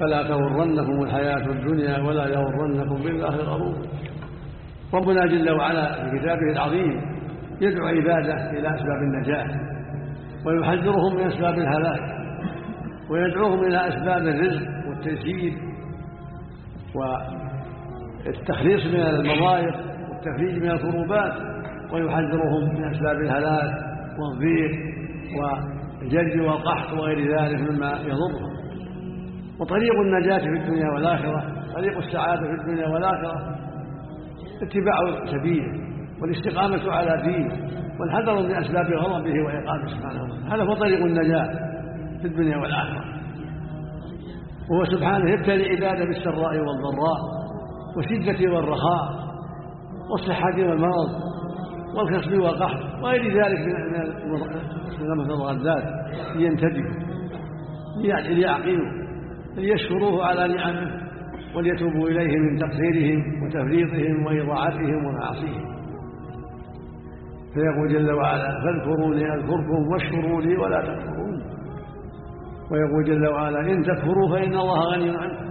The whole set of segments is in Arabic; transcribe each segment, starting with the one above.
فلا تغرنكم الحياة الدنيا ولا يغرنكم بالله الغرور. ربنا جل وعلا في كتابه العظيم يدعو عباده إلى أسباب النجاة ويحذرهم من أسباب الهلاك ويدعوهم إلى أسباب الرزق والتيسير والتخليص من المضايق والتفريج من الكروبات ويحذرهم من أسباب الهلاك والضيق والجد والقحط وغير ذلك مما يضرهم. وطريق النجاة في الدنيا والآخرة طريق السعادة في الدنيا والآخرة. اتباع سبيله والاستقامة على دينه والحذر من أسباب غضبه وعقابه سبحانه وتعالى. هذا هو طريق النجاة في الدنيا والآخرة. وهو سبحانه يبتلي عباده بالسراء والضراء والشدة والرخاء والصحة والمرض والكسب والقحط وغير ذلك من الغذات لينتبهوا ليعقلوا ليشكروه على نعمه وليتوبوا إليه من تقصيرهم وتفريطهم وإضاعتهم ومعاصيهم. فيقول جل وعلا فاذكروني أذكركم واشكروا لي ولا تكفرون. ويقول جل وعلا إن تكفروا فإن الله غني عنكم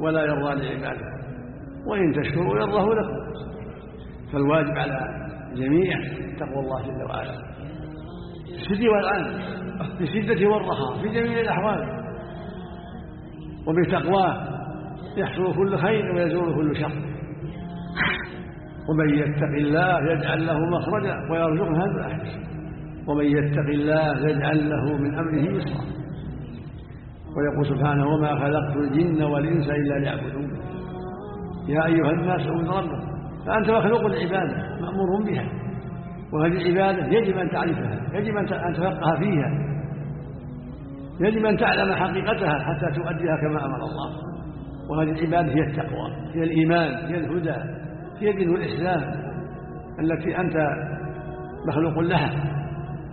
ولا يرضى لعباده وإن تشكروا يرضه لكم. فالواجب على الجميع تقوى الله جل وعلا. في السد والعان في الشدة والرخاء في جميع الأحوال. وبتقواه يحصل كل خير ويزول كل شر. ومن يتق الله يجعل له مخرجا ويرزقه هذا احسن ومن يتق الله يجعل له من أمره يسرا. ويقول سبحانه وما خلقت الجن والإنس إلا ليعبدون. يا أيها الناس اعبدوا ربكم فأنت مخلوق العباده مأمور بها. وهذه العبادة يجب أن تعرفها يجب أن تفقه فيها. يجب أن تعلم حقيقتها حتى تؤديها كما أمر الله. وهذه العبادة هي التقوى هي الإيمان هي الهدى هي دين الإسلام التي أنت مخلوق لها.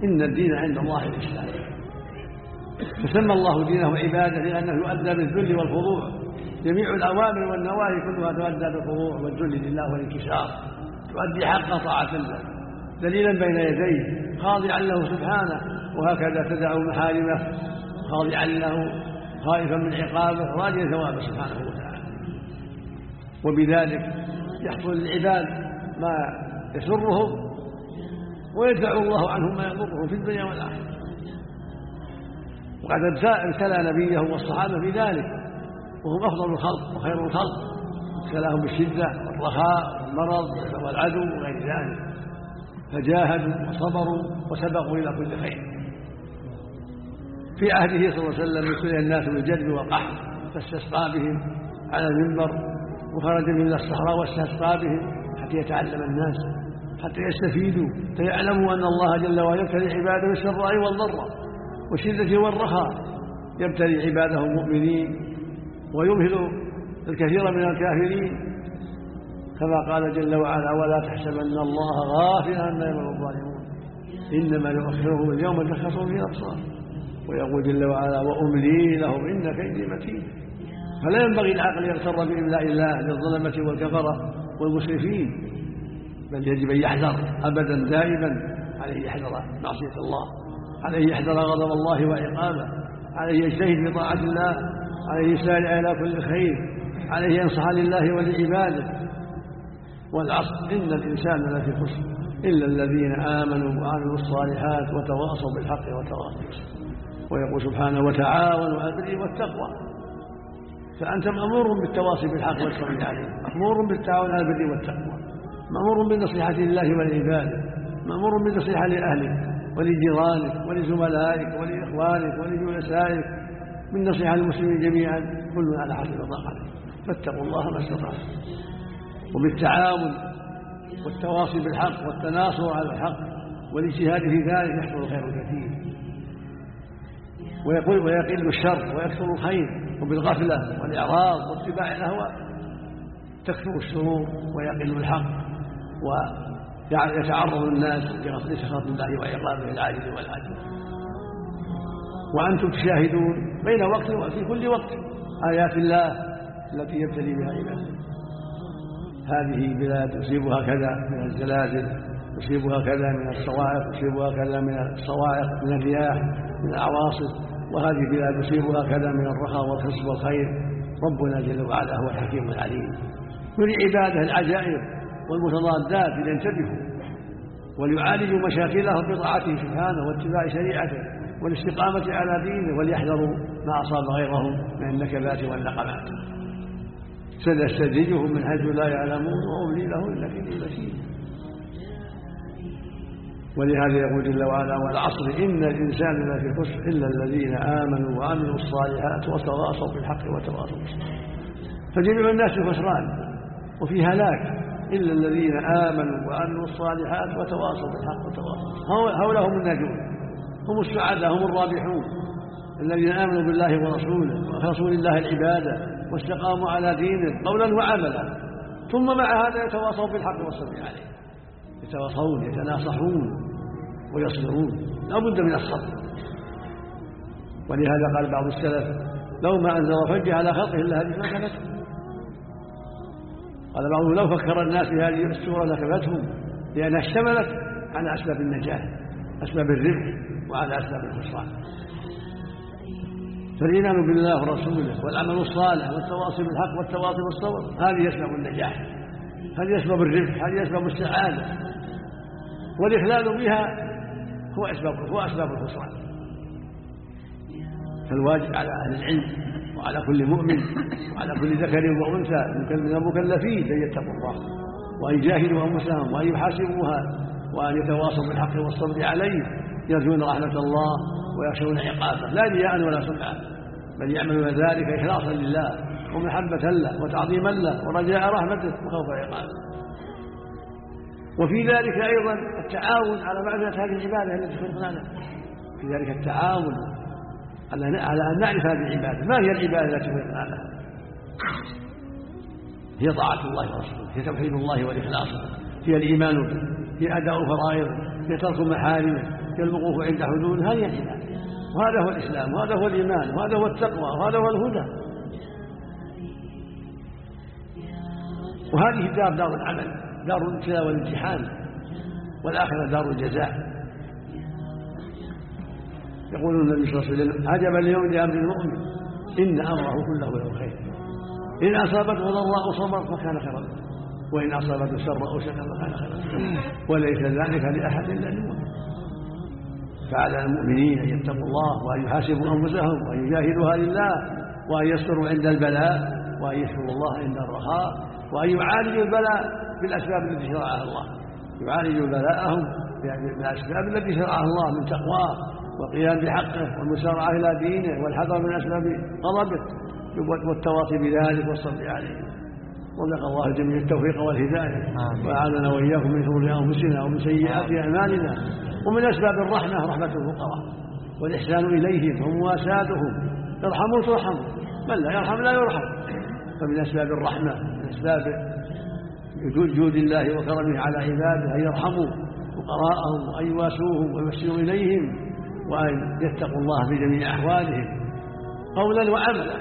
إن الدين عند الله الإسلام. فسمى الله دينه عبادة لأنه يؤدى بالذل والخضوع. جميع الأوامر والنواهي كلها تؤدى بالخضوع والذل لله والانكسار. تؤدي حق طاعة الله. دليلا بين يديه خاضعا له سبحانه. وهكذا تدع محارمه. خاضعا له خائفا من عقابه راجيا ثوابه سبحانه وتعالى. وبذلك يحصل للعباد ما يسرهم ويدفع الله عنهم ما يضرهم في الدنيا والآخرة. وقد ابتلى نبيه والصحابة في ذلك وهم أفضل الخلق وخير الخلق. ابتلاهم بالشدة والرخاء والمرض والعدو وغير ذلك. فجاهدوا وصبروا وسبقوا إلى كل خير. في عهده صلى الله عليه وسلم ابتلي الناس بالجد والقحط فاستسقى بهم على المنبر وخرج من الصحراء واستسقى بهم حتى يتعلم الناس حتى يستفيدوا فيعلموا أن الله جل وعلا يبتلي عباده بالسراء والضراء والشدة والرخاء يبتلي عباده المؤمنين ويمهل الكثير من الكافرين. كما قال جل وعلا ولا تحسبن الله غافلا عما يعمل الظالمون إنما يؤخرهم اليوم تشخص فيه الابصار ويقول جل وعلا وأملي لهم إن كيدي متين. فلا ينبغي العقل يغتر بإملاء الله للظلمة والكفرة والمسرفين بل يجب أن يحذر أبدا دائما عليه يحذر معصية الله عليه يحذر غضب الله وعقابه عليه يجتهد في طاعة الله عليه يسارع إلى كل خير عليه ينصح لله ولعباده. والعصر إن الإنسان لفي خسر إلا الذين آمنوا وعملوا الصالحات وتواصوا بالحق وتواصوا بالصبر. ويقول سبحانه وتعاونوا على البر والتقوى. فأنت مأمور بالتواصي بالحق والصبر عليه مأمور بالتعاون على البر والتقوى مأمور بالنصيحة لله ولعباده مأمور بالنصيحة لأهلك ولجيرانك ولزملائك ولإخوانك ولجلسائك من نصيحة المسلمين جميعا كل على حسب طاقته فاتقوا الله ما استطعتم. وبالتعاون والتواصي بالحق والتناصر على الحق والاجتهاد في ذلك يحصل الخير الكثير ويقل ويقل الشر ويكثر الخير وبالغفلة والإعراض واتباع الأهواء. تكثر الشرور ويقل الحق ويتعرض الناس لسخط الله وعقابه العاجل والعاجل وأنتم تشاهدون بين وقت وفي كل وقت آيات الله التي يبتلي بها عباده هذه بلاد يصيبها كذا من الزلازل يصيبها كذا من الصواعق يصيبها كذا من الصواعق من الرياح من العواصف وهذه بلاد يصيبها كذا من الرخاء والخصب والخير. ربنا جل وعلا هو الحكيم العليم. يري عباده العجائب والمتضادات لينتبهوا وليعالجوا مشاكلهم بطاعته سبحانه واتباع شريعته والاستقامة على دينه وليحذروا ما أصاب غيرهم من النكبات والنقمات سنستدرجهم من حيث لا يعلمون وأملي لهم إلا كيد بشير ولهذا يقول جل وعلا والعصر إن الإنسان لفي خسر إلا الذين آمنوا وعملوا الصالحات وتواصوا بالحق وتواصوا بالصبر. فجميع الناس خسران وفي هلاك إلا الذين آمنوا وعملوا الصالحات وتواصوا بالحق وتواصوا هؤلاء هم الناجون هم السعداء هم الرابحون الذين آمنوا بالله ورسوله وأخلصوا لله العبادة واستقاموا على دينه قولا وعملا. ثم مع هذا يتواصوا بالحق والصبر عليه. يتواصون يتناصحون ويصبرون. لا بد من الصبر. ولهذا قال بعض السلف لو ما أنزل فجه على خلقه إلا هذه ما كانت قال بعضهم لو فكر الناس في هذه السورة لكفتهم لأنها اشتملت على أسباب النجاة أسباب الربح وعلى أسباب الخسران. فالإيمان بالله ورسوله والعمل الصالح والتواصي بالحق والتواصي بالصبر هذه أسباب النجاح هذه أسباب الربح هذه أسباب السعادة. والإخلال بها هو أسباب هو أسباب الخسران. فالواجب على أهل العلم وعلى كل مؤمن وعلى كل ذكر وأنثى من المكلفين أن يتقوا الله وأن يجاهدوا أنفسهم وأن يحاسبوها وأن يتواصوا بالحق والصبر عليه يرجون رحمة الله ويخشون عقابه. لا رياء ولا سمعة بل يعملون ذلك إخلاصا لله ومحبة له وتعظيما له ورجاء رحمته وخوف عقابه. وفي ذلك أيضا التعاون على معرفة هذه العبادة التي خلقنا لها في ذلك التعاون على أن نعرف هذه العبادة. ما هي العبادة التي خلقنا لها هي طاعة الله ورسوله هي توحيد الله والإخلاص هي الإيمان به هي أداء فرائضه هي ترك محارمه هي الوقوف عند حدوده هذه العبادة. وهذا هو الإسلام وهذا هو الإيمان وهذا هو التقوى وهذا هو الهدى. وهذه الدار دار العمل. دار الابتلاء والامتحان والآخرة دار الجزاء. يقول النبي صلى الله عليه وسلم عجبا اليوم لأمر المؤمن إن أمره كله له خير إن أصابته ضراء صبر فكان خيرا. وإن أصابته سراء شكر فكان خيرا. وليس ذلك لأحد إلا للمؤمن. فعلى المؤمنين أن يتقوا الله وأن يحاسبوا أنفسهم وأن يجاهدوها لله وأن يصبروا عند البلاء وأن يشكروا الله عند الرخاء وأن يعالجوا البلاء. بالأسباب التي شرعها الله. يعالجوا بلاءهم بالأسباب التي شرعها الله من تقواه والقيام بحقه والمسارعة إلى دينه والحذر من أسباب غضبه والتواصي بذلك والصبر عليه. وذكر الله الجميع التوفيق والهداية. وأعاننا وإياكم من شرور أنفسنا ومن سيئات أعمالنا. ومن أسباب الرحمة رحمة الفقراء. والإحسان إليهم ومواساتهم يرحموا ترحموا من لا يرحم لا يرحم. فمن أسباب الرحمة من أسباب جود الله وكرمه على عباده أن يرحموا فقراءهم وأن يواسوهم ويحسنوا إليهم وأن يتقوا الله في جميع أحوالهم. قولا وعملا.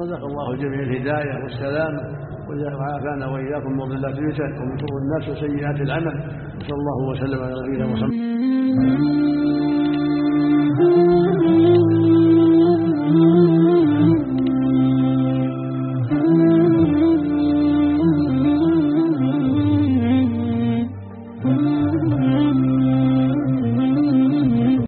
رزق الله جميع الهداية والسلامة. وعافانا وإياكم من ضلات الفتن. ومن شر الناس وسيئات العمل. وصلى الله وسلم على نبينا محمد.